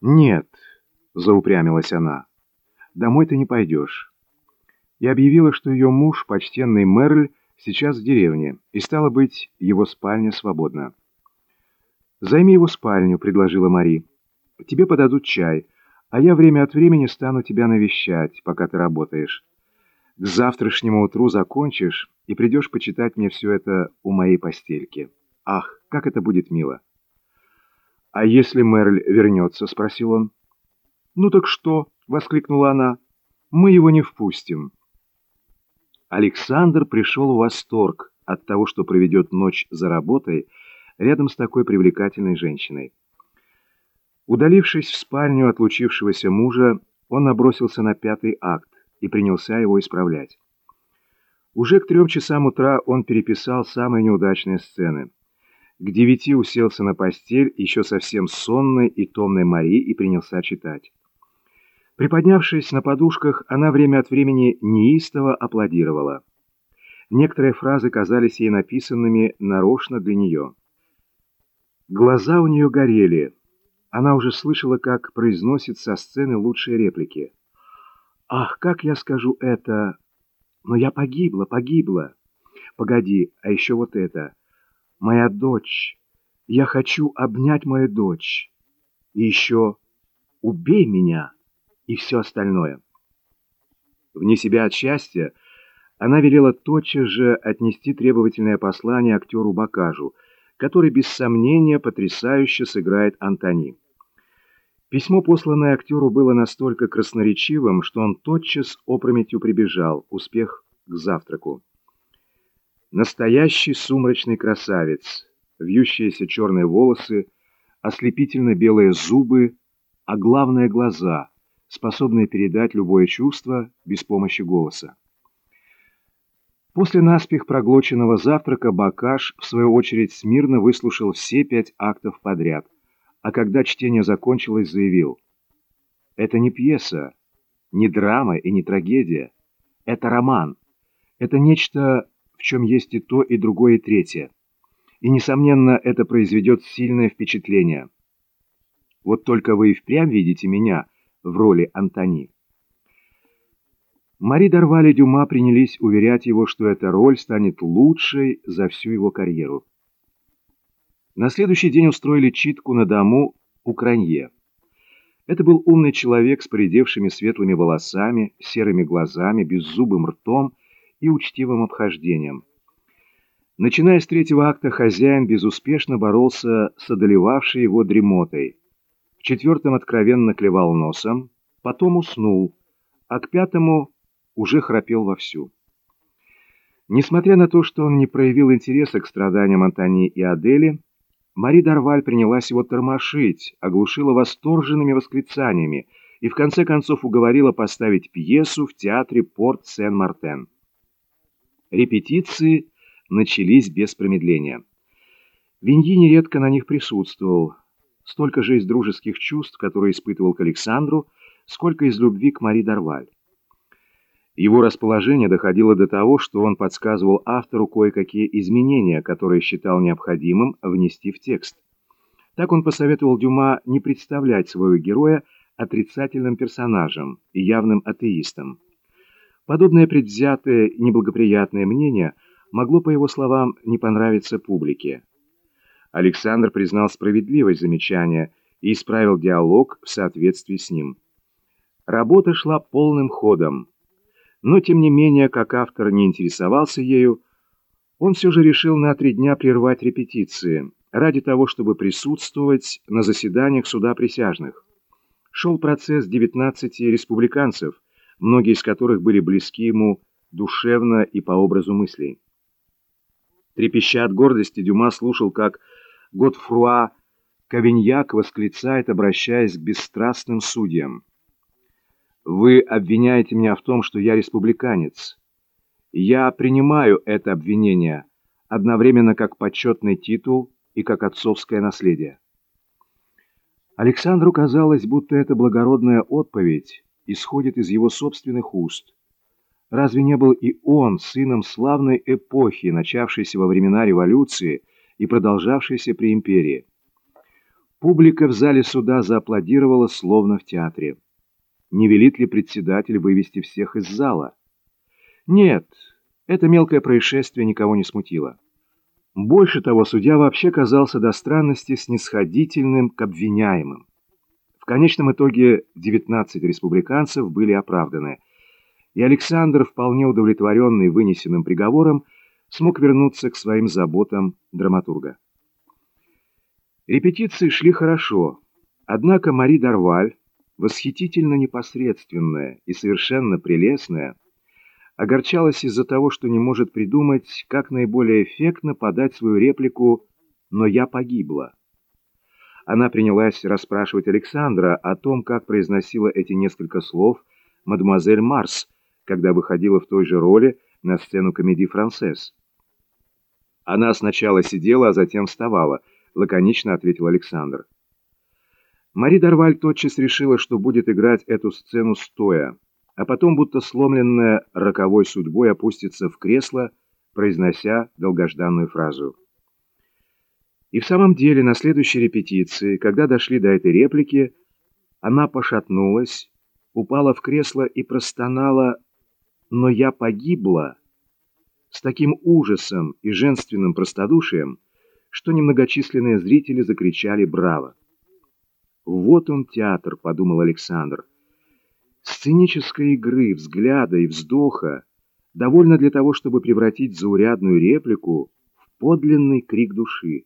«Нет», — заупрямилась она, — «домой ты не пойдешь». И объявила, что ее муж, почтенный Мерль, сейчас в деревне, и, стало быть, его спальня свободна. «Займи его спальню», — предложила Мари. «Тебе подадут чай, а я время от времени стану тебя навещать, пока ты работаешь. К завтрашнему утру закончишь и придешь почитать мне все это у моей постельки. Ах, как это будет мило!» «А если Мерль вернется?» — спросил он. «Ну так что?» — воскликнула она. «Мы его не впустим». Александр пришел в восторг от того, что проведет ночь за работой рядом с такой привлекательной женщиной. Удалившись в спальню отлучившегося мужа, он набросился на пятый акт и принялся его исправлять. Уже к трем часам утра он переписал самые неудачные сцены. К девяти уселся на постель, еще совсем сонной и томной Мари, и принялся читать. Приподнявшись на подушках, она время от времени неистово аплодировала. Некоторые фразы казались ей написанными нарочно для нее. Глаза у нее горели. Она уже слышала, как произносит со сцены лучшие реплики. «Ах, как я скажу это! Но я погибла, погибла! Погоди, а еще вот это! Моя дочь! Я хочу обнять мою дочь! И еще убей меня!» и все остальное. Вне себя от счастья она велела тотчас же отнести требовательное послание актеру Бакажу, который без сомнения потрясающе сыграет Антони. Письмо, посланное актеру, было настолько красноречивым, что он тотчас опрометью прибежал, успех к завтраку. Настоящий сумрачный красавец, вьющиеся черные волосы, ослепительно белые зубы, а главное — глаза, способные передать любое чувство без помощи голоса. После наспех проглоченного завтрака Бакаш, в свою очередь, смирно выслушал все пять актов подряд, а когда чтение закончилось, заявил «Это не пьеса, не драма и не трагедия. Это роман. Это нечто, в чем есть и то, и другое, и третье. И, несомненно, это произведет сильное впечатление. Вот только вы и впрямь видите меня — в роли Антони. Мари Дарваль и Дюма принялись уверять его, что эта роль станет лучшей за всю его карьеру. На следующий день устроили читку на дому у Кранье. Это был умный человек с поредевшими светлыми волосами, серыми глазами, беззубым ртом и учтивым обхождением. Начиная с третьего акта, хозяин безуспешно боролся с одолевавшей его дремотой – в четвертом откровенно клевал носом, потом уснул, а к пятому уже храпел вовсю. Несмотря на то, что он не проявил интереса к страданиям Антони и Адели, Мари Дарваль принялась его тормошить, оглушила восторженными восклицаниями и в конце концов уговорила поставить пьесу в театре Порт Сен-Мартен. Репетиции начались без промедления. Виньи нередко на них присутствовал, столько же из дружеских чувств, которые испытывал к Александру, сколько из любви к Мари Дарваль. Его расположение доходило до того, что он подсказывал автору кое-какие изменения, которые считал необходимым внести в текст. Так он посоветовал Дюма не представлять своего героя отрицательным персонажем и явным атеистом. Подобное предвзятое неблагоприятное мнение могло, по его словам, не понравиться публике. Александр признал справедливость замечания и исправил диалог в соответствии с ним. Работа шла полным ходом, но, тем не менее, как автор не интересовался ею, он все же решил на три дня прервать репетиции, ради того, чтобы присутствовать на заседаниях суда присяжных. Шел процесс 19 республиканцев, многие из которых были близки ему душевно и по образу мыслей. Трепеща от гордости, Дюма слушал, как Готфруа Кавиньяк восклицает, обращаясь к бесстрастным судьям. «Вы обвиняете меня в том, что я республиканец. Я принимаю это обвинение одновременно как почетный титул и как отцовское наследие». Александру казалось, будто эта благородная отповедь исходит из его собственных уст. Разве не был и он сыном славной эпохи, начавшейся во времена революции, и продолжавшейся при империи. Публика в зале суда зааплодировала, словно в театре. Не велит ли председатель вывести всех из зала? Нет, это мелкое происшествие никого не смутило. Больше того, судья вообще казался до странности снисходительным к обвиняемым. Конечном итоге 19 республиканцев были оправданы, и Александр, вполне удовлетворенный вынесенным приговором, смог вернуться к своим заботам драматурга. Репетиции шли хорошо, однако Мари Дарваль, восхитительно непосредственная и совершенно прелестная, огорчалась из-за того, что не может придумать, как наиболее эффектно подать свою реплику «но я погибла». Она принялась расспрашивать Александра о том, как произносила эти несколько слов мадемуазель Марс, когда выходила в той же роли на сцену комедии «Францесс». Она сначала сидела, а затем вставала –— лаконично ответил Александр. Мари Дарваль тотчас решила, что будет играть эту сцену стоя, а потом, будто сломленная роковой судьбой, опустится в кресло, произнося долгожданную фразу. И в самом деле, на следующей репетиции, когда дошли до этой реплики, она пошатнулась, упала в кресло и простонала «Но я погибла!» с таким ужасом и женственным простодушием, что немногочисленные зрители закричали «Браво!». «Вот он театр», — подумал Александр. «Сценической игры, взгляда и вздоха довольно для того, чтобы превратить заурядную реплику в подлинный крик души.